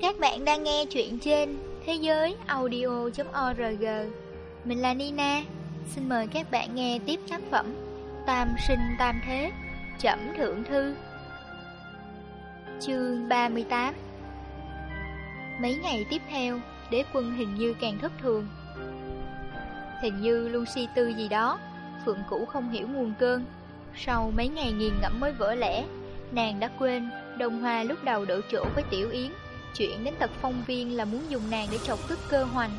Các bạn đang nghe chuyện trên thế giới audio.org Mình là Nina. Xin mời các bạn nghe tiếp tác phẩm Tam sinh tam thế, Chẩm thượng thư. Chương 38 Mấy ngày tiếp theo, Đế quân hình như càng thất thường. Hình như luôn si tư gì đó, Phượng Cũ không hiểu nguồn cơn. Sau mấy ngày nghiền ngẫm mới vỡ lẽ, Nàng đã quên Đông Hoa lúc đầu đổ chỗ với Tiểu Yến. Chuyện đến tật phong viên là muốn dùng nàng để chọc tức cơ hoành.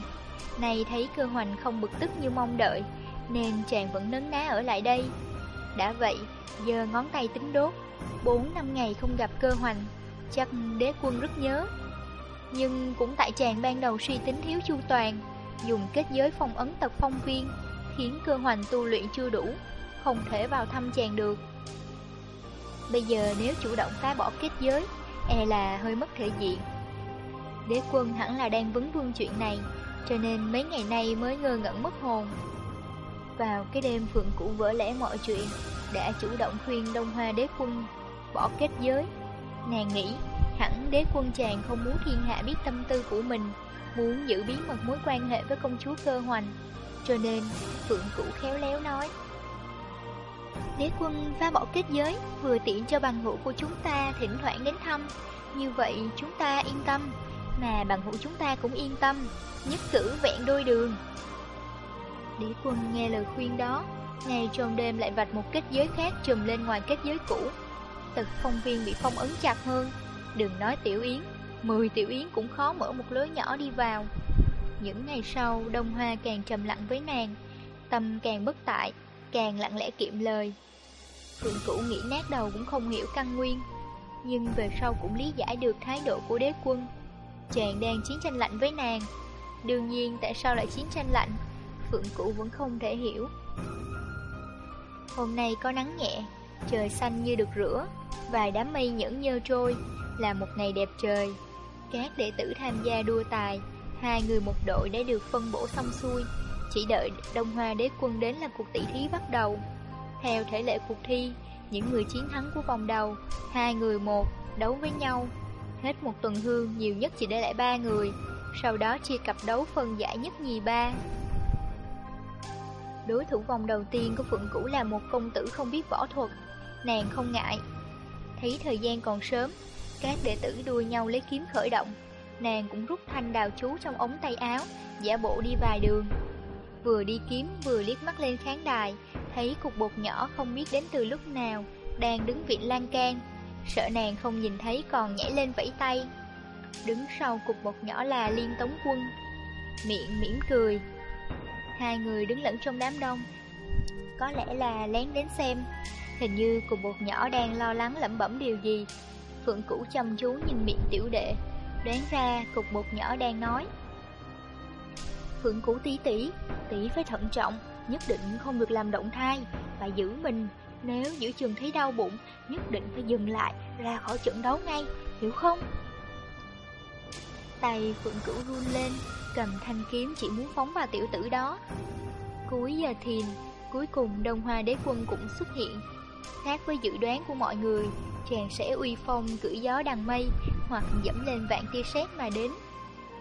Này thấy cơ hoành không bực tức như mong đợi Nên chàng vẫn nấn ná ở lại đây. Đã vậy, giờ ngón tay tính đốt bốn năm ngày không gặp cơ hoành Chắc đế quân rất nhớ. Nhưng cũng tại chàng ban đầu suy tính thiếu chu toàn Dùng kết giới phong ấn tật phong viên Khiến cơ hoành tu luyện chưa đủ Không thể vào thăm chàng được. Bây giờ nếu chủ động phá bỏ kết giới E là hơi mất thể diện. Đế quân hẳn là đang vấn vương chuyện này, Cho nên mấy ngày nay mới ngơ ngẩn mất hồn. Vào cái đêm phượng cũ vỡ lẽ mọi chuyện, Đã chủ động khuyên Đông Hoa đế quân bỏ kết giới. Nàng nghĩ, hẳn đế quân chàng không muốn thiên hạ biết tâm tư của mình, Muốn giữ bí mật mối quan hệ với công chúa cơ hoành, Cho nên phượng cũ khéo léo nói. Đế quân phá bỏ kết giới, Vừa tiện cho bằng hữu của chúng ta thỉnh thoảng đến thăm, Như vậy chúng ta yên tâm. Mà bằng hữu chúng ta cũng yên tâm, Nhất cử vẹn đôi đường. Đế quân nghe lời khuyên đó, ngày trong đêm lại vạch một kết giới khác trùm lên ngoài kết giới cũ. Tật phong viên bị phong ấn chặt hơn, Đừng nói tiểu yến, Mười tiểu yến cũng khó mở một lối nhỏ đi vào. Những ngày sau, Đông Hoa càng trầm lặng với nàng, Tâm càng bất tại, Càng lặng lẽ kiệm lời. Phượng cũ nghĩ nát đầu cũng không hiểu căn nguyên, Nhưng về sau cũng lý giải được thái độ của đế quân. Chàng đang chiến tranh lạnh với nàng. Đương nhiên, tại sao lại chiến tranh lạnh? Phượng cũ vẫn không thể hiểu. Hôm nay có nắng nhẹ, Trời xanh như được rửa Vài đám mây nhẫn nhơ trôi, Là một ngày đẹp trời. Các đệ tử tham gia đua tài, Hai người một đội đã được phân bổ xong xuôi, Chỉ đợi Đông Hoa đế quân đến là cuộc tỷ thí bắt đầu. Theo thể lệ cuộc thi, Những người chiến thắng của vòng đầu, Hai người một, đấu với nhau. Hết một tuần hương, nhiều nhất chỉ để lại ba người. Sau đó chia cặp đấu phân giải nhất nhì ba. Đối thủ vòng đầu tiên của Phượng Cũ là một công tử không biết võ thuật. Nàng không ngại. Thấy thời gian còn sớm, Các đệ tử đua nhau lấy kiếm khởi động. Nàng cũng rút thanh đào chú trong ống tay áo, Giả bộ đi vài đường. Vừa đi kiếm, vừa liếc mắt lên khán đài, Thấy cục bột nhỏ không biết đến từ lúc nào Đang đứng vịn lan can. Sợ nàng không nhìn thấy còn nhảy lên vẫy tay. Đứng sau cục bột nhỏ là liên tống quân. Miệng mỉm cười. Hai người đứng lẫn trong đám đông. Có lẽ là lén đến xem. Hình như cục bột nhỏ đang lo lắng lẩm bẩm điều gì. Phượng Cũ chăm chú nhìn miệng tiểu đệ. Đoán ra cục bột nhỏ đang nói. Phượng Cũ tí tỷ Tỷ phải thận trọng, Nhất định không được làm động thai Phải giữ mình. Nếu giữa trường thấy đau bụng, Nhất định phải dừng lại, Ra khỏi trận đấu ngay, Hiểu không? Tay Phượng Cửu run lên, Cầm thanh kiếm chỉ muốn phóng vào tiểu tử đó. Cuối giờ thiền Cuối cùng Đông Hoa đế quân cũng xuất hiện. Khác với dự đoán của mọi người, Chàng sẽ uy phong cưỡi gió đằng mây, Hoặc dẫm lên vạn tia sét mà đến.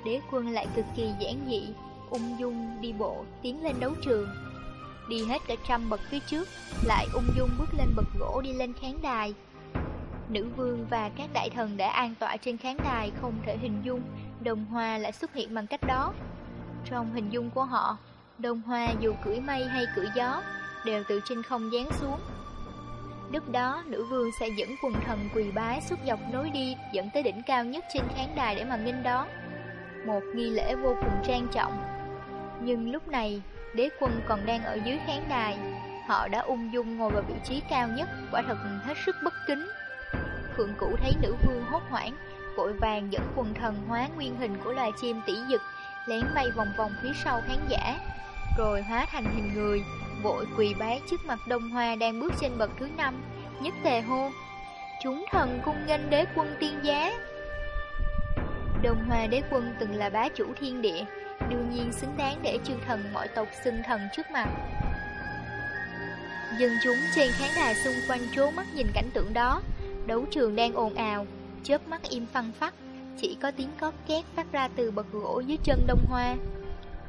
Đế quân lại cực kỳ giản dị, Ung dung đi bộ tiến lên đấu trường. Đi hết cả trăm bậc phía trước Lại ung dung bước lên bậc gỗ đi lên khán đài Nữ vương và các đại thần đã an tọa trên khán đài Không thể hình dung Đồng Hoa lại xuất hiện bằng cách đó Trong hình dung của họ Đồng Hoa dù cưỡi mây hay cưỡi gió Đều từ trên không giáng xuống Lúc đó, nữ vương sẽ dẫn quần thần quỳ bái suốt dọc nối đi dẫn tới đỉnh cao nhất trên khán đài để mà nghênh đó. Một nghi lễ vô cùng trang trọng. Nhưng lúc này, đế quân còn đang ở dưới khán đài. Họ đã ung dung ngồi vào vị trí cao nhất, quả thật hết sức bất kính. Phượng Cũ thấy nữ vương hốt hoảng, vội vàng dẫn quần thần hóa nguyên hình của loài chim tỷ dực, lén bay vòng vòng phía sau khán giả, rồi hóa thành hình người, vội quỳ bái trước mặt Đông Hoa đang bước trên bậc thứ năm, nhất tề hô. Chúng thần cung nghênh đế quân tiên giá. Đông Hoa đế quân từng là bá chủ thiên địa, đương nhiên xứng đáng để chư thần mọi tộc xưng thần trước mặt. Dân chúng trên khán đài xung quanh trố mắt nhìn cảnh tượng đó, đấu trường đang ồn ào, chớp mắt im phăng phắc, chỉ có tiếng cót két phát ra từ bậc gỗ dưới chân đông hoa.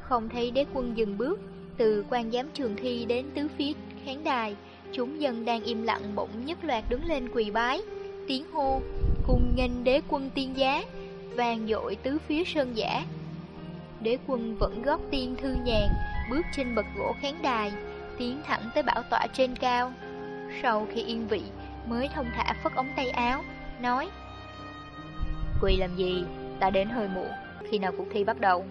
Không thấy đế quân dừng bước, từ quan giám trường thi đến tứ phía khán đài, chúng dân đang im lặng bỗng nhất loạt đứng lên quỳ bái, tiếng hô, cùng nghênh đế quân tiên giá, vang dội tứ phía sơn giả. Đế quân vẫn gót tiên thư nhàn, bước trên bậc gỗ khán đài, tiến thẳng tới bảo tọa trên cao. Sau khi yên vị, mới thông thả phất ống tay áo, nói Quỳ làm gì, ta đến hơi muộn, khi nào cuộc thi bắt đầu.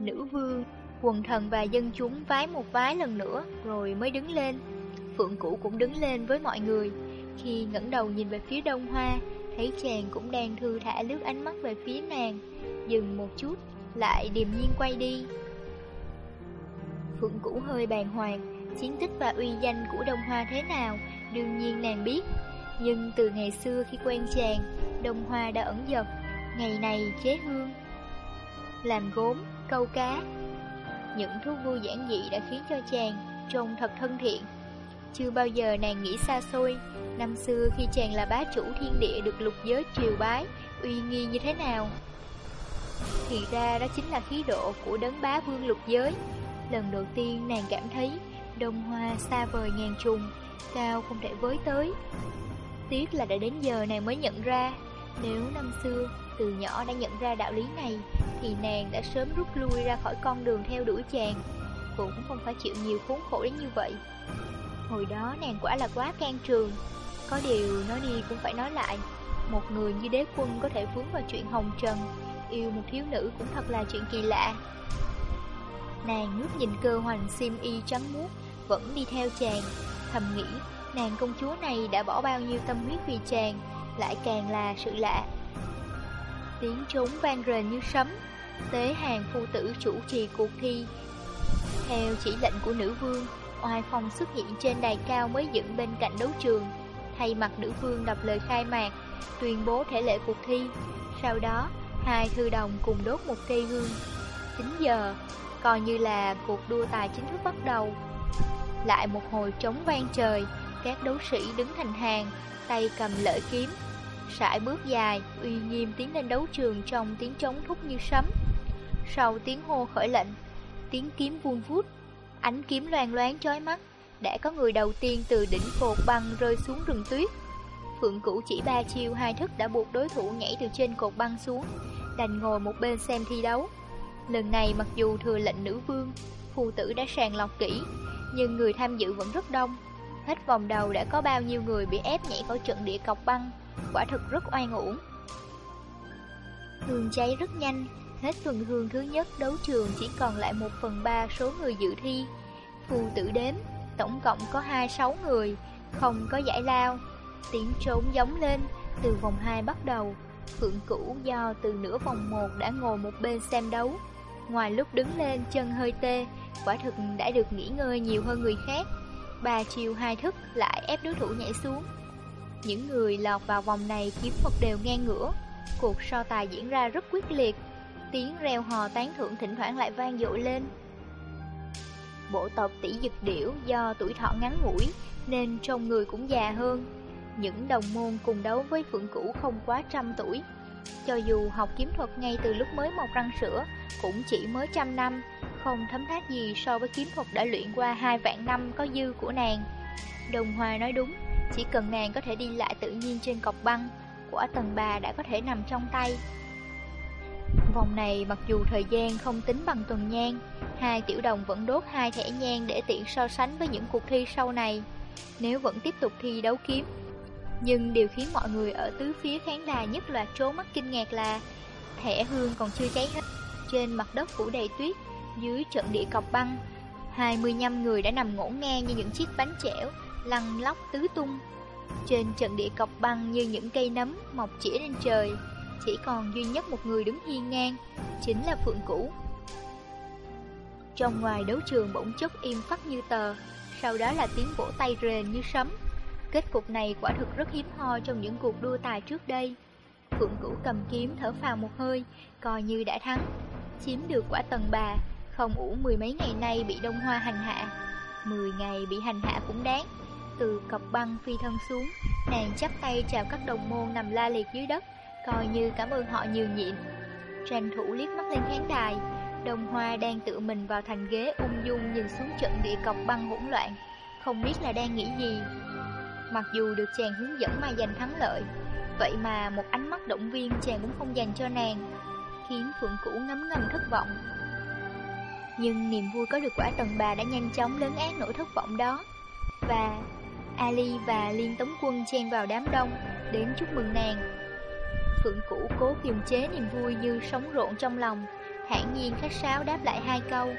Nữ vương, quần thần và dân chúng vái một vái lần nữa rồi mới đứng lên. Phượng Cũ cũng đứng lên với mọi người. Khi ngẩng đầu nhìn về phía đông hoa, thấy chàng cũng đang thư thả lướt ánh mắt về phía nàng, dừng một chút, lại điềm nhiên quay đi. Phượng Cũ hơi bàng hoàng, chiến tích và uy danh của Đông Hoa thế nào, đương nhiên nàng biết. Nhưng từ ngày xưa khi quen chàng, Đông Hoa đã ẩn dật, ngày này chế hương. Làm gốm, câu cá, những thú vui giản dị đã khiến cho chàng trông thật thân thiện. Chưa bao giờ nàng nghĩ xa xôi, năm xưa khi chàng là bá chủ thiên địa được lục giới triều bái, uy nghi như thế nào. Thì ra đó chính là khí độ của đấng bá vương lục giới. Lần đầu tiên nàng cảm thấy đông hoa xa vời ngàn trùng, cao không thể với tới. Tiếc là đã đến giờ nàng mới nhận ra, nếu năm xưa từ nhỏ đã nhận ra đạo lý này, thì nàng đã sớm rút lui ra khỏi con đường theo đuổi chàng, cũng không phải chịu nhiều khốn khổ đến như vậy. Hồi đó nàng quả là quá can trường, có điều nói đi cũng phải nói lại, một người như đế quân có thể vướng vào chuyện hồng trần, yêu một thiếu nữ cũng thật là chuyện kỳ lạ. Nàng ngước nhìn cơ hoành sim y trắng muốt, vẫn đi theo chàng, thầm nghĩ, nàng công chúa này đã bỏ bao nhiêu tâm huyết vì chàng, lại càng là sự lạ. Tiếng trống vang rền như sấm, tế hàng phu tử chủ trì cuộc thi. Theo chỉ lệnh của nữ vương, oai phong xuất hiện trên đài cao mới dựng bên cạnh đấu trường, thay mặt nữ vương đọc lời khai mạc, tuyên bố thể lệ cuộc thi. Sau đó, hai thư đồng cùng đốt một cây hương. 9 giờ, coi như là cuộc đua tài chính thức bắt đầu. Lại một hồi trống vang trời, các đấu sĩ đứng thành hàng, tay cầm lợi kiếm. Sải bước dài, uy nghiêm tiến lên đấu trường trong tiếng trống thúc như sấm. Sau tiếng hô khởi lệnh, tiếng kiếm vuông vút, ánh kiếm loan loáng chói mắt, đã có người đầu tiên từ đỉnh cột băng rơi xuống rừng tuyết. Phượng Cửu chỉ ba chiêu hai thức đã buộc đối thủ nhảy từ trên cột băng xuống, đành ngồi một bên xem thi đấu. Lần này mặc dù thừa lệnh nữ vương, phù tử đã sàng lọc kỹ, nhưng người tham dự vẫn rất đông. Hết vòng đầu đã có bao nhiêu người bị ép nhảy khỏi trận địa cọc băng, quả thực rất oan uổng. Hương cháy rất nhanh, hết tuần hương thứ nhất đấu trường chỉ còn lại một phần ba số người dự thi. Phù tử đếm, tổng cộng có 26 người, không có giải lao. Tiếng trốn giống lên, từ vòng 2 bắt đầu. Phượng Cửu do từ nửa vòng 1 đã ngồi một bên xem đấu. Ngoài lúc đứng lên chân hơi tê, quả thực đã được nghỉ ngơi nhiều hơn người khác. Ba chiều hai thức lại ép đối thủ nhảy xuống. Những người lọt vào vòng này kiếm một đều ngang ngửa. Cuộc so tài diễn ra rất quyết liệt. Tiếng reo hò tán thưởng thỉnh thoảng lại vang dội lên. Bộ tộc tỷ dực điểu do tuổi thọ ngắn ngủi nên trông người cũng già hơn. Những đồng môn cùng đấu với phượng cũ không quá trăm tuổi. Cho dù học kiếm thuật ngay từ lúc mới mọc răng sữa cũng chỉ mới trăm năm, không thấm thát gì so với kiếm thuật đã luyện qua hai vạn năm có dư của nàng. Đồng Hòa nói đúng, chỉ cần nàng có thể đi lại tự nhiên trên cọc băng, của tầng bà đã có thể nằm trong tay. Vòng này mặc dù thời gian không tính bằng tuần nhang, hai tiểu đồng vẫn đốt hai thẻ nhang để tiện so sánh với những cuộc thi sau này. Nếu vẫn tiếp tục thi đấu kiếm, nhưng điều khiến mọi người ở tứ phía khán đài nhất loạt trố mắt kinh ngạc là thẻ hương còn chưa cháy hết. Trên mặt đất phủ đầy tuyết, dưới trận địa cọc băng, 25 người đã nằm ngổn ngang như những chiếc bánh chẻo, lăn lóc tứ tung. Trên trận địa cọc băng như những cây nấm mọc chỉ lên trời, chỉ còn duy nhất một người đứng hiên ngang, chính là Phượng cũ Trong ngoài đấu trường bỗng chốc im phắt như tờ, sau đó là tiếng vỗ tay rền như sấm. Kết cục này quả thực rất hiếm ho trong những cuộc đua tài trước đây. Phượng Cửu cầm kiếm thở phào một hơi, coi như đã thắng. Chiếm được quả tầng bà, không ủ mười mấy ngày nay bị đông hoa hành hạ. Mười ngày bị hành hạ cũng đáng. Từ cọc băng phi thân xuống, nàng chắp tay chào các đồng môn nằm la liệt dưới đất, Coi như cảm ơn họ nhiều nhịn Tranh thủ liếc mắt lên khán đài Đồng Hoa đang tự mình vào thành ghế ung dung nhìn xuống trận địa cọc băng hỗn loạn Không biết là đang nghĩ gì Mặc dù được chàng hướng dẫn mà giành thắng lợi, Vậy mà một ánh mắt động viên chàng cũng không dành cho nàng, Khiến Phượng Cũ ngấm ngầm thất vọng. Nhưng niềm vui có được quả tần bà đã nhanh chóng lớn át nỗi thất vọng đó, Và Ali và Liên Tống Quân chen vào đám đông Đến chúc mừng nàng. Phượng Cũ cố kiềm chế niềm vui như sóng rộn trong lòng Thản nhiên khách sáo đáp lại hai câu,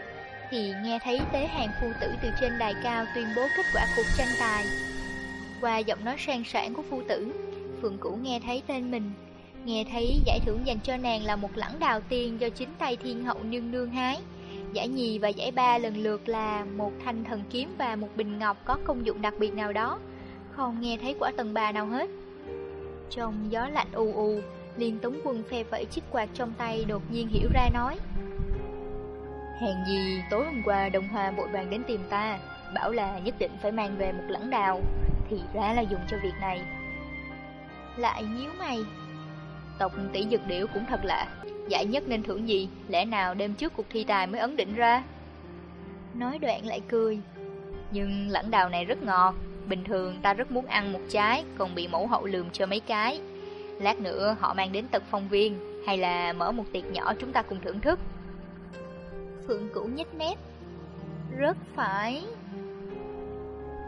Thì nghe thấy tế hàng phu tử từ trên đài cao tuyên bố kết quả cuộc tranh tài. Qua giọng nói sang sản của phu tử. Phượng cửu nghe thấy tên mình, Nghe thấy giải thưởng dành cho nàng là một lẵng đào tiền do chính tay thiên hậu nương nương hái. Giải nhì và giải ba lần lượt là một thanh thần kiếm và một bình ngọc có công dụng đặc biệt nào đó. Không nghe thấy quả tầng bà nào hết. Trong gió lạnh u u Liên Tống Quân phe phẩy chiếc quạt trong tay đột nhiên hiểu ra nói, Hèn gì tối hôm qua đồng Hoa vội vàng đến tìm ta, Bảo là nhất định phải mang về một lẵng đào. Thì ra là dùng cho việc này. Lại nhíu mày. Tộc tỷ dược điểu cũng thật lạ. Giải nhất nên thưởng gì? Lẽ nào đêm trước cuộc thi tài mới ấn định ra? Nói đoạn lại cười. Nhưng lãnh đào này rất ngọt. Bình thường ta rất muốn ăn một trái, Còn bị mẫu hậu lườm cho mấy cái. Lát nữa họ mang đến tật phong viên, Hay là mở một tiệc nhỏ chúng ta cùng thưởng thức. Phượng Cửu nhếch mép. Rất phải.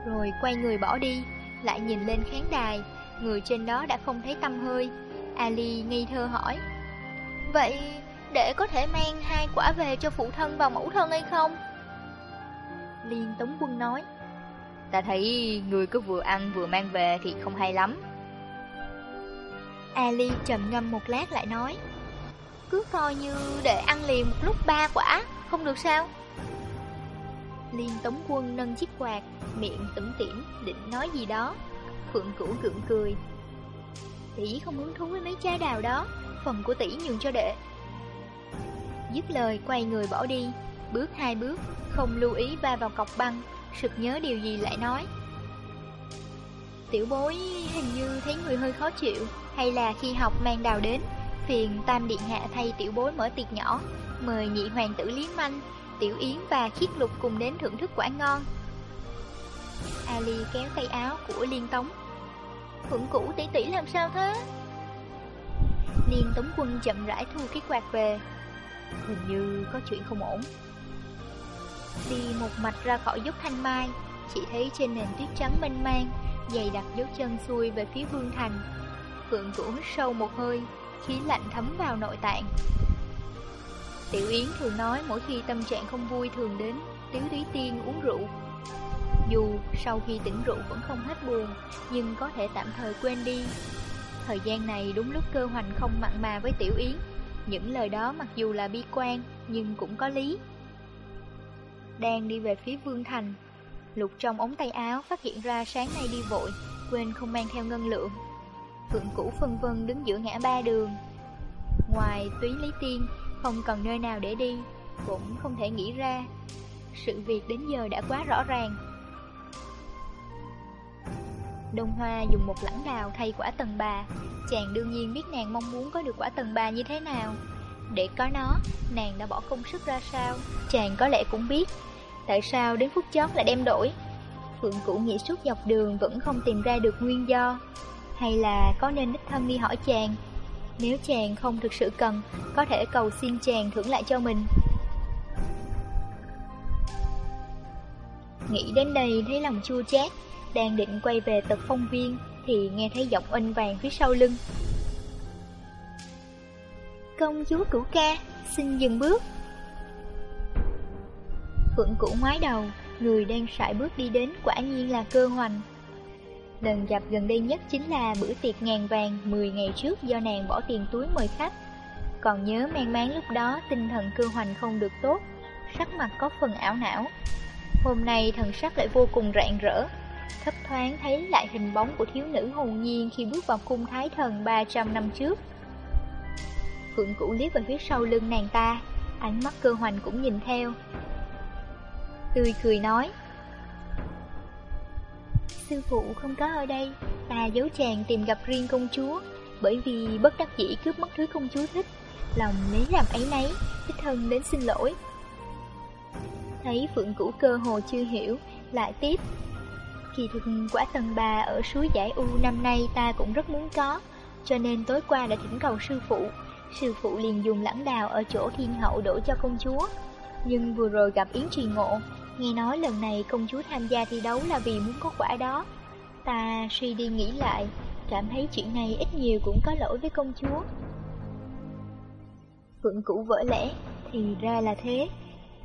Rồi quay người bỏ đi. Lại nhìn lên khán đài. Người trên đó đã không thấy tâm hơi. Ali nghi thơ hỏi Vậy để có thể mang hai quả về cho phụ thân và mẫu thân hay không? Liên Tống Quân nói Ta thấy người cứ vừa ăn vừa mang về thì không hay lắm. Ali trầm ngâm một lát lại nói Cứ coi như để ăn liền một lúc ba quả Không được sao Liên Tống Quân nâng chiếc quạt, Miệng tủm tỉm, định nói gì đó. Phượng Cửu gượng cười. Tỷ không hứng thú với mấy trái đào đó, Phần của tỷ nhường cho đệ. Dứt lời, quay người bỏ đi. Bước hai bước, Không lưu ý va vào cọc băng, Sực nhớ điều gì lại nói. Tiểu bối, hình như thấy người hơi khó chịu, Hay là khi học mang đào đến, Phiền tam điện hạ thay tiểu bối mở tiệc nhỏ, Mời nhị hoàng tử Lý Manh Tiểu Yến và Khiết Lục cùng đến thưởng thức quả ngon. Ali kéo tay áo của Liên Tống. Phượng cũ tỷ tỷ làm sao thế? Liên Tống Quân chậm rãi thu cái quạt về. Hình như có chuyện không ổn. Đi một mạch ra khỏi dốc thanh mai, Chỉ thấy trên nền tuyết trắng mênh mang, Dày đặt dấu chân xuôi về phía vương thành. Phượng Cũ hít sâu một hơi, Khí lạnh thấm vào nội tạng. Tiểu Yến thường nói mỗi khi tâm trạng không vui thường đến Tiếu Thúy Tiên uống rượu. Dù sau khi tỉnh rượu vẫn không hết buồn, Nhưng có thể tạm thời quên đi. Thời gian này đúng lúc cơ hoành không mặn mà với Tiểu Yến. Những lời đó mặc dù là bi quan, Nhưng cũng có lý. Đang đi về phía Vương Thành, Lục trong ống tay áo phát hiện ra sáng nay đi vội, Quên không mang theo ngân lượng. Phượng Cũ phân vân đứng giữa ngã ba đường. Ngoài túy lý tiên không còn nơi nào để đi Cũng không thể nghĩ ra. Sự việc đến giờ đã quá rõ ràng. Đông Hoa dùng một lẵng đào thay quả tầng bà Chàng đương nhiên biết nàng mong muốn có được quả tầng bà như thế nào. Để có nó, nàng đã bỏ công sức ra sao? Chàng có lẽ cũng biết. Tại sao đến phút chót lại đem đổi? Phượng Cũ nghĩ suốt dọc đường vẫn không tìm ra được nguyên do. Hay là có nên đích thân đi hỏi chàng? Nếu chàng không thực sự cần, Có thể cầu xin chàng thưởng lại cho mình. Nghĩ đến đây thấy lòng chua chát, Đang định quay về tật phong viên, Thì nghe thấy giọng oanh vàng phía sau lưng. Công chúa cửu ca, Xin dừng bước. Phượng cũ ngoái đầu, Người đang sải bước đi đến quả nhiên là cơ hoành. Lần gặp gần đây nhất chính là bữa tiệc ngàn vàng 10 ngày trước do nàng bỏ tiền túi mời khách. Còn nhớ mang máng lúc đó tinh thần cơ hoành không được tốt, Sắc mặt có phần ảo não. Hôm nay thần sắc lại vô cùng rạng rỡ, Thấp thoáng thấy lại hình bóng của thiếu nữ hồn nhiên khi bước vào cung thái thần 300 năm trước. Phượng cũ liếc vào phía sau lưng nàng ta, Ánh mắt cơ hoành cũng nhìn theo. Tươi cười nói Sư phụ không có ở đây, Ta giấu chàng tìm gặp riêng công chúa, Bởi vì bất đắc dĩ cướp mất thứ công chúa thích. Lòng lấy làm ấy nấy, Đích thân đến xin lỗi. Thấy Phượng cũ cơ hồ chưa hiểu, Lại tiếp. Kỳ thực quả tầng bà ở suối giải U năm nay ta cũng rất muốn có, Cho nên tối qua đã thỉnh cầu sư phụ. Sư phụ liền dùng lãng đào ở chỗ thiên hậu đổ cho công chúa. Nhưng vừa rồi gặp Yến Trì Ngộ Nghe nói lần này công chúa tham gia thi đấu là vì muốn có quả đó. Ta suy đi nghĩ lại, Cảm thấy chuyện này ít nhiều cũng có lỗi với công chúa. Phượng cũ vỡ lẽ, Thì ra là thế.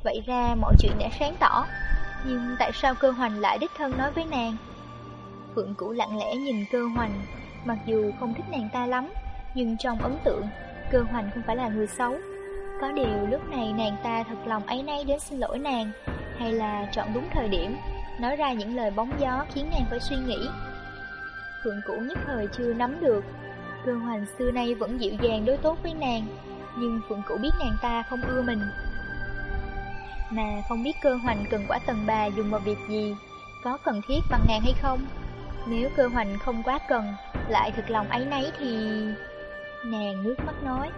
Vậy ra mọi chuyện đã sáng tỏ, Nhưng tại sao cơ hoành lại đích thân nói với nàng? Phượng cũ lặng lẽ nhìn cơ hoành, Mặc dù không thích nàng ta lắm, Nhưng trong ấn tượng, Cơ hoành không phải là người xấu. Có điều lúc này nàng ta thật lòng ấy nay đến xin lỗi nàng hay là chọn đúng thời điểm Nói ra những lời bóng gió khiến nàng phải suy nghĩ. Phượng cũ nhất thời chưa nắm được. Cơ hoành xưa nay vẫn dịu dàng đối tốt với nàng Nhưng Phượng cũ biết nàng ta không ưa mình. Mà không biết cơ hoành cần quả tần bà dùng vào việc gì Có cần thiết bằng nàng hay không? Nếu cơ hoành không quá cần Lại thực lòng ấy nấy thì... Nàng nước mắt nói.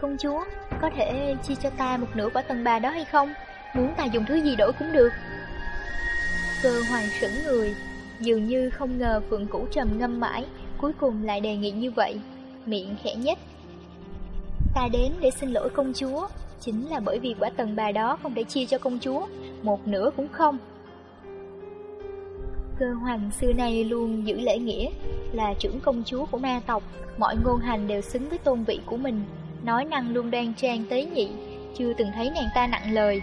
Công chúa, có thể chia cho ta một nửa quả tầng bà đó hay không? Muốn ta dùng thứ gì đổi cũng được. Cơ hoàng sững người, Dường như không ngờ Phượng Cũ trầm ngâm mãi, Cuối cùng lại đề nghị như vậy, Miệng khẽ nhất Ta đến để xin lỗi công chúa, Chính là bởi vì quả tầng bà đó không thể chia cho công chúa, Một nửa cũng không. Cơ hoàng xưa nay luôn giữ lễ nghĩa, Là trưởng công chúa của ma tộc, Mọi ngôn hành đều xứng với tôn vị của mình, Nói năng luôn đoan trang tế nhị, Chưa từng thấy nàng ta nặng lời.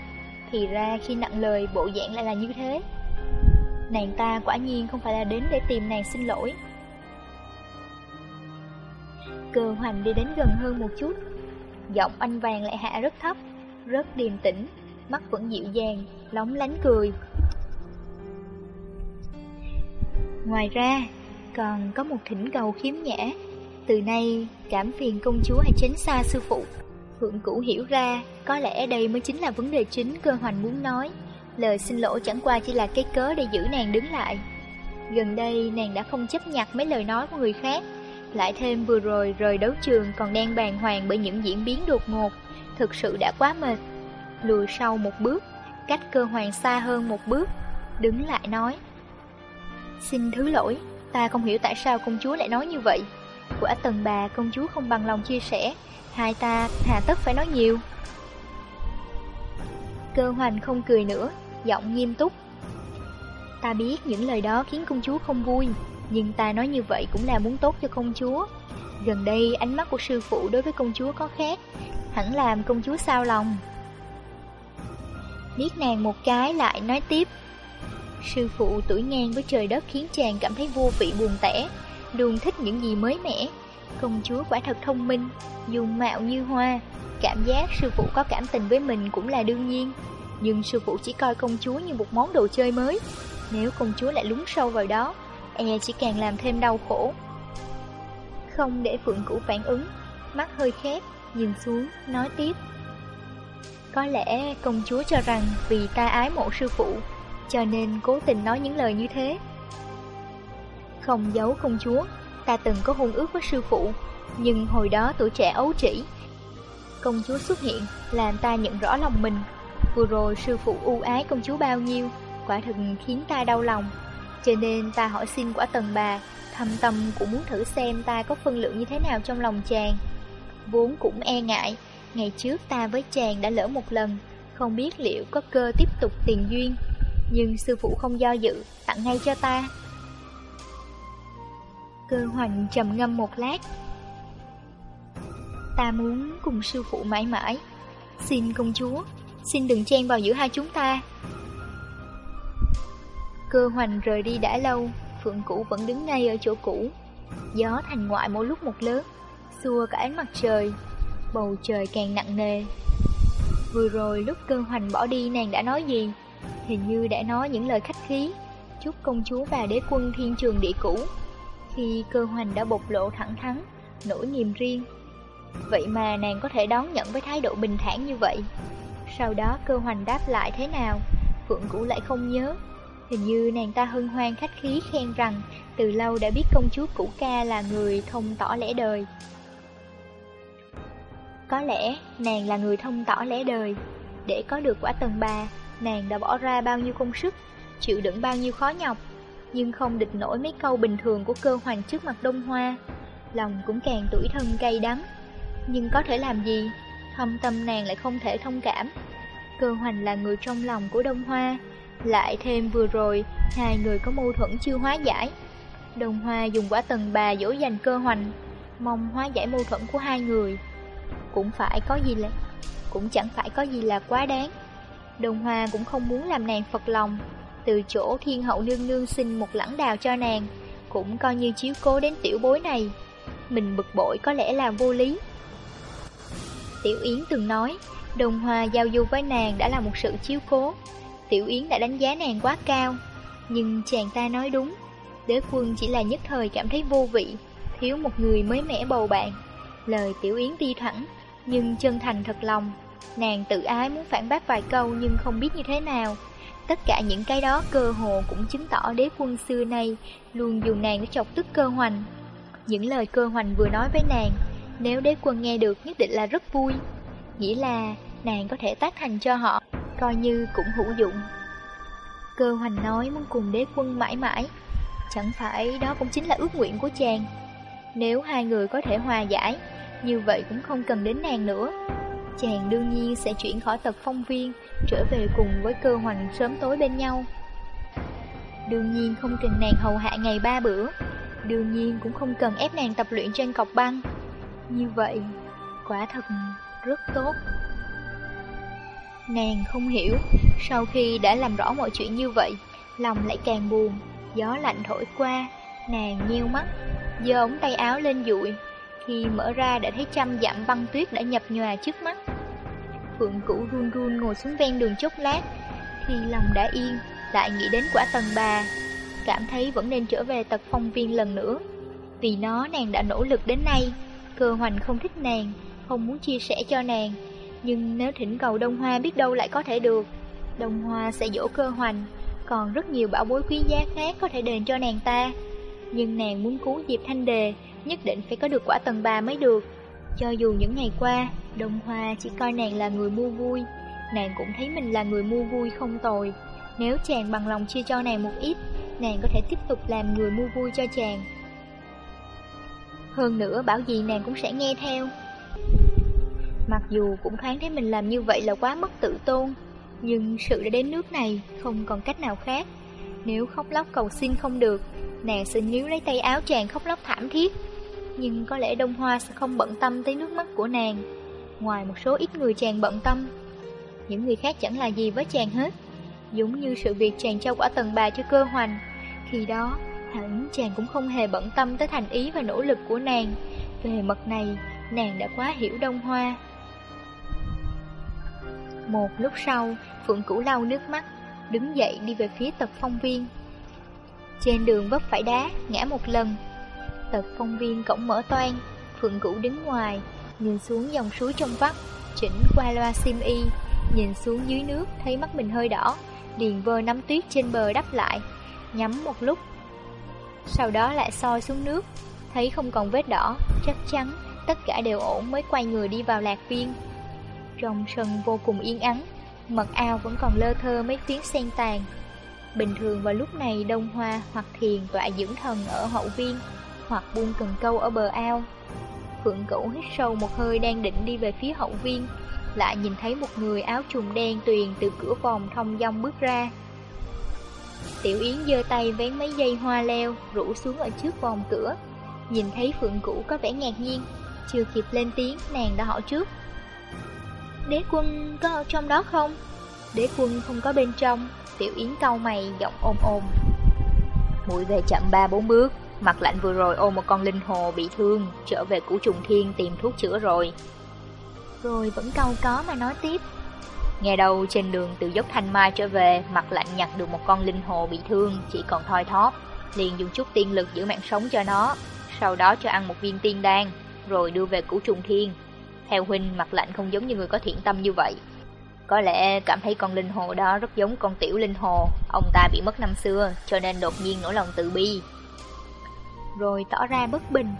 Thì ra khi nặng lời, bộ dạng lại là như thế. Nàng ta quả nhiên không phải là đến để tìm nàng xin lỗi. Cơ hoành đi đến gần hơn một chút. Giọng anh vàng lại hạ rất thấp, Rất điềm tĩnh, Mắt vẫn dịu dàng, Lóng lánh cười. Ngoài ra, Còn có một thỉnh cầu khiếm nhã. Từ nay, cảm phiền công chúa hãy tránh xa sư phụ. Phượng Cũ hiểu ra, Có lẽ đây mới chính là vấn đề chính cơ hoành muốn nói. Lời xin lỗi chẳng qua chỉ là cái cớ để giữ nàng đứng lại. Gần đây, nàng đã không chấp nhặt mấy lời nói của người khác. Lại thêm vừa rồi rời đấu trường còn đang bàng hoàng bởi những diễn biến đột ngột. Thực sự đã quá mệt. Lùi sau một bước, Cách cơ hoàng xa hơn một bước, Đứng lại nói, Xin thứ lỗi, Ta không hiểu tại sao công chúa lại nói như vậy. Quả tần bà công chúa không bằng lòng chia sẻ Hai ta hà tất phải nói nhiều Cơ hoành không cười nữa giọng nghiêm túc. Ta biết những lời đó khiến công chúa không vui, nhưng ta nói như vậy cũng là muốn tốt cho công chúa. Gần đây ánh mắt của sư phụ đối với công chúa có khác, hẳn làm công chúa sao lòng. Biết nàng một cái lại nói tiếp. Sư phụ tuổi ngang với trời đất khiến chàng cảm thấy vô vị buồn tẻ, luôn thích những gì mới mẻ. Công chúa quả thật thông minh, dùng mạo như hoa, cảm giác sư phụ có cảm tình với mình cũng là đương nhiên. Nhưng sư phụ chỉ coi công chúa như một món đồ chơi mới Nếu công chúa lại lún sâu vào đó E chỉ càng làm thêm đau khổ Không để Phượng Cũ phản ứng Mắt hơi khép Nhìn xuống nói tiếp Có lẽ công chúa cho rằng Vì ta ái mộ sư phụ Cho nên cố tình nói những lời như thế không giấu công chúa. Ta từng có hôn ước với sư phụ, Nhưng hồi đó tuổi trẻ ấu trĩ. Công chúa xuất hiện, Làm ta nhận rõ lòng mình. Vừa rồi sư phụ ưu ái công chúa bao nhiêu, Quả thực khiến ta đau lòng. Cho nên ta hỏi xin quả tần bà, Thâm tâm cũng muốn thử xem ta có phân lượng như thế nào trong lòng chàng. Vốn cũng e ngại, Ngày trước ta với chàng đã lỡ một lần, Không biết liệu có cơ tiếp tục tiền duyên. Nhưng sư phụ không do dự, Tặng ngay cho ta. Cơ hoành trầm ngâm một lát. Ta muốn cùng sư phụ mãi mãi. Xin công chúa, Xin đừng chen vào giữa hai chúng ta. Cơ hoành rời đi đã lâu, Phượng cũ vẫn đứng ngay ở chỗ cũ. Gió thành ngoại mỗi lúc một lớn, Xua cả ánh mặt trời, Bầu trời càng nặng nề. Vừa rồi lúc cơ hoành bỏ đi, nàng đã nói gì? Hình như đã nói những lời khách khí. Chúc công chúa và đế quân thiên trường địa cũ. Khi cơ hoành đã bộc lộ thẳng thắn Nỗi niềm riêng Vậy mà nàng có thể đón nhận với thái độ bình thản như vậy sau đó cơ hoành đáp lại thế nào Phượng Cũ lại không nhớ Hình như nàng ta hân hoan khách khí khen rằng từ lâu đã biết công chúa cũ ca là người thông tỏ lẽ đời. Có lẽ nàng là người thông tỏ lẽ đời. Để có được quả tầng bà, nàng đã bỏ ra bao nhiêu công sức, chịu đựng bao nhiêu khó nhọc, nhưng không địch nổi mấy câu bình thường của cơ hoành trước mặt đông hoa. Lòng cũng càng tủi thân cay đắng. Nhưng có thể làm gì? Thâm tâm nàng lại không thể thông cảm. Cơ hoành là người trong lòng của đông hoa, lại thêm vừa rồi, hai người có mâu thuẫn chưa hóa giải. Đông Hoa dùng quả tần bà dỗ dành cơ hoành, mong hóa giải mâu thuẫn của hai người. Cũng phải có gì là cũng chẳng phải có gì là quá đáng. Đông Hoa cũng không muốn làm nàng phật lòng, từ chỗ thiên hậu nương nương xin một lẵng đào cho nàng, cũng coi như chiếu cố đến tiểu bối này. Mình bực bội có lẽ là vô lý. Tiểu Yến từng nói, Đồng hòa giao du với nàng đã là một sự chiếu cố, Tiểu Yến đã đánh giá nàng quá cao Nhưng chàng ta nói đúng Đế quân chỉ là nhất thời cảm thấy vô vị Thiếu một người mới mẻ bầu bạn Lời Tiểu Yến đi thẳng Nhưng chân thành thật lòng Nàng tự ái muốn phản bác vài câu Nhưng không biết như thế nào Tất cả những cái đó cơ hồ cũng chứng tỏ đế quân xưa nay Luôn dùng nàng để chọc tức cơ hoành Những lời cơ hoành vừa nói với nàng Nếu đế quân nghe được nhất định là rất vui Nghĩa là nàng có thể tác thành cho họ coi như cũng hữu dụng. Cơ hoành nói muốn cùng đế quân mãi mãi, chẳng phải đó cũng chính là ước nguyện của chàng. Nếu hai người có thể hòa giải, như vậy cũng không cần đến nàng nữa. Chàng đương nhiên sẽ chuyển khỏi tật phong viên, trở về cùng với cơ hoành sớm tối bên nhau. Đương nhiên không cần nàng hầu hạ ngày ba bữa, đương nhiên cũng không cần ép nàng tập luyện trên cọc băng. Như vậy, quả thật rất tốt. Nàng không hiểu, sau khi đã làm rõ mọi chuyện như vậy, lòng lại càng buồn, gió lạnh thổi qua, nàng nheo mắt, giơ ống tay áo lên dụi, khi mở ra đã thấy trăm dặm băng tuyết đã nhập nhòa trước mắt. Phượng cũ run run ngồi xuống ven đường chốc lát, thì lòng đã yên, lại nghĩ đến quả tầng bà, cảm thấy vẫn nên trở về tật phong viên lần nữa. Vì nó nàng đã nỗ lực đến nay, cơ hoành không thích nàng, không muốn chia sẻ cho nàng, nhưng nếu thỉnh cầu Đông Hoa biết đâu lại có thể được Đông Hoa sẽ dỗ cơ hoành Còn rất nhiều bảo bối quý giá khác có thể đền cho nàng ta Nhưng nàng muốn cứu Diệp Thanh Đề Nhất định phải có được quả tầng 3 mới được. Cho dù những ngày qua, Đông Hoa chỉ coi nàng là người mua vui, Nàng cũng thấy mình là người mua vui không tồi. Nếu chàng bằng lòng chia cho nàng một ít, Nàng có thể tiếp tục làm người mua vui cho chàng. Hơn nữa, bảo gì nàng cũng sẽ nghe theo. Mặc dù cũng thoáng thấy mình làm như vậy là quá mất tự tôn, Nhưng sự đã đến nước này Không còn cách nào khác. Nếu khóc lóc cầu xin không được, Nàng sẽ níu lấy tay áo chàng khóc lóc thảm thiết. Nhưng có lẽ Đông Hoa sẽ không bận tâm tới nước mắt của nàng Ngoài một số ít người chàng bận tâm Những người khác chẳng là gì với chàng hết Giống như sự việc chàng trao quả tầng bà cho cơ hoành Khi đó hẳn chàng cũng không hề bận tâm tới thành ý và nỗ lực của nàng Về mật này nàng đã quá hiểu Đông Hoa một lúc sau, Phượng Cửu lau nước mắt, đứng dậy đi về phía tật phong viên. Trên đường vấp phải đá, ngã một lần. Tật phong viên cổng mở toan, Phượng Cửu đứng ngoài, nhìn xuống dòng suối trong vắt, chỉnh qua loa sim y, nhìn xuống dưới nước thấy mắt mình hơi đỏ, điền vơ nắm tuyết trên bờ đắp lại, nhắm một lúc. Sau đó lại soi xuống nước, thấy không còn vết đỏ, chắc chắn tất cả đều ổn mới quay người đi vào lạc viên. Trong sân vô cùng yên ắng, mật ao vẫn còn lơ thơ mấy tiếng sen tàn. Bình thường vào lúc này đông hoa hoặc thiền tọa dưỡng thần ở hậu viên, hoặc buông cần câu ở bờ ao. Phượng cửu hít sâu một hơi đang định đi về phía hậu viên, lại nhìn thấy một người áo trùng đen tuyền từ cửa phòng thông dong bước ra. Tiểu Yến giơ tay vén mấy dây hoa leo, rủ xuống ở trước vòng cửa. Nhìn thấy Phượng Cửu có vẻ ngạc nhiên, chưa kịp lên tiếng, nàng đã hỏi trước. Đế quân có ở trong đó không? Đế quân không có bên trong Tiểu Yến cau mày giọng ôm ôm Mũi về chậm ba bốn bước Mặt lạnh vừa rồi ôm một con linh hồ bị thương Trở về củ trùng thiên tìm thuốc chữa rồi. Rồi vẫn câu có mà nói tiếp. Nghe đầu trên đường từ dốc thanh mai trở về Mặt lạnh nhặt được một con linh hồ bị thương Chỉ còn thoi thóp. Liền dùng chút tiên lực giữ mạng sống cho nó Sau đó cho ăn một viên tiên đan Rồi đưa về củ trùng thiên. Theo huynh mặt lạnh không giống như người có thiện tâm như vậy. Có lẽ cảm thấy con linh hồ đó rất giống con tiểu linh hồ, ông ta bị mất năm xưa, cho nên đột nhiên nổi lòng từ bi. Rồi tỏ ra bất bình.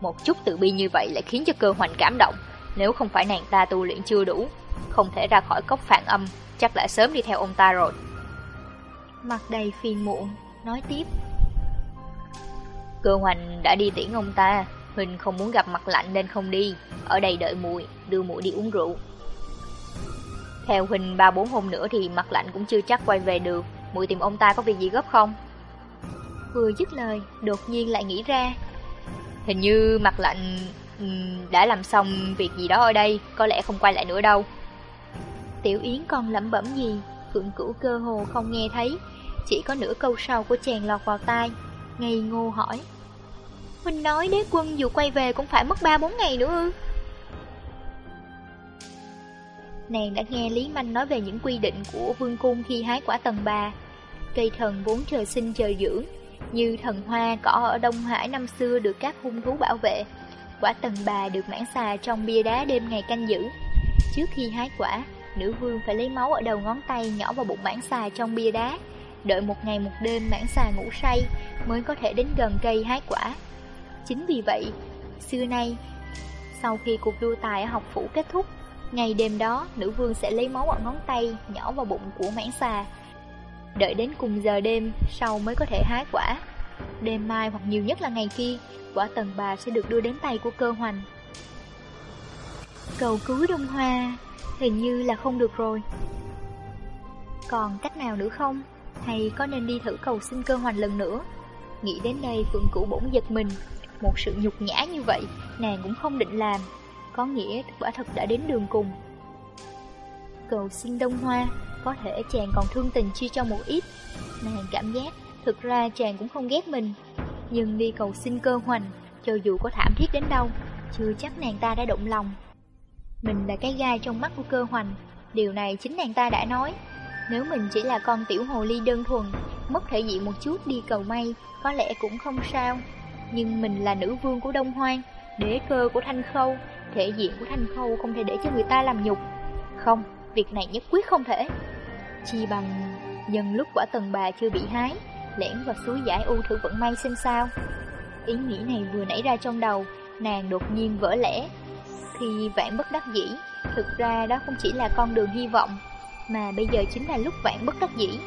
Một chút từ bi như vậy lại khiến cho cơ hoành cảm động, nếu không phải nàng ta tu luyện chưa đủ, không thể ra khỏi cốc phản âm, chắc đã sớm đi theo ông ta rồi. Mặt đầy phiền muộn, nói tiếp. Cơ hoành đã đi tiễn ông ta, Huỳnh không muốn gặp mặt lạnh nên không đi, ở đây đợi muội, đưa muội đi uống rượu. Theo Huỳnh ba bốn hôm nữa thì mặt lạnh cũng chưa chắc quay về được, muội tìm ông ta có việc gì gấp không? Vừa dứt lời, đột nhiên lại nghĩ ra. Hình như mặt lạnh ừ, đã làm xong việc gì đó ở đây, có lẽ không quay lại nữa đâu. Tiểu Yến còn lẩm bẩm gì, Phượng Cửu cơ hồ không nghe thấy, chỉ có nửa câu sau của chàng lọt vào tai, ngây ngô hỏi. Huynh nói đế quân dù quay về cũng phải mất 3-4 ngày nữa ư? Nàng đã nghe Lý Manh nói về những quy định của vương cung khi hái quả tầng bà. Cây thần vốn trời sinh trời dưỡng, như thần hoa cỏ ở Đông Hải năm xưa được các hung thú bảo vệ. Quả tần bà được mãn xà trong bia đá đêm ngày canh giữ. Trước khi hái quả, nữ vương phải lấy máu ở đầu ngón tay nhỏ vào bụng mãn xà trong bia đá. Đợi một ngày một đêm mãn xà ngủ say mới có thể đến gần cây hái quả. Chính vì vậy, xưa nay, sau khi cuộc đua tài ở học phủ kết thúc, ngày đêm đó nữ vương sẽ lấy máu ở ngón tay nhỏ vào bụng của mãn xà. Đợi đến cùng giờ đêm sau mới có thể hái quả. Đêm mai hoặc nhiều nhất là ngày kia, quả tần bà sẽ được đưa đến tay của cơ hoành. Cầu cứu Đông Hoa, hình như là không được rồi. Còn cách nào nữa không? Hay có nên đi thử cầu xin cơ hoành lần nữa? Nghĩ đến đây Phượng Cửu bỗng giật mình, một sự nhục nhã như vậy, nàng cũng không định làm, có nghĩa quả thật đã đến đường cùng. Cầu xin Đông Hoa, có thể chàng còn thương tình chi cho một ít. Nàng cảm giác, thực ra chàng cũng không ghét mình, nhưng đi cầu xin cơ hoành, cho dù có thảm thiết đến đâu, chưa chắc nàng ta đã động lòng. Mình là cái gai trong mắt của cơ hoành, điều này chính nàng ta đã nói. Nếu mình chỉ là con tiểu hồ ly đơn thuần, mất thể diện một chút đi cầu may, có lẽ cũng không sao. Nhưng mình là nữ vương của Đông Hoang, đế cơ của Thanh Khâu, thể diện của Thanh Khâu không thể để cho người ta làm nhục. Không, việc này nhất quyết không thể. Chi bằng nhân lúc quả tần bà chưa bị hái, lẻn vào suối giải u thử vận may xem sao. Ý nghĩ này vừa nảy ra trong đầu, nàng đột nhiên vỡ lẽ. Thì vạn bất đắc dĩ, thực ra đó không chỉ là con đường hy vọng, mà bây giờ chính là lúc vạn bất đắc dĩ.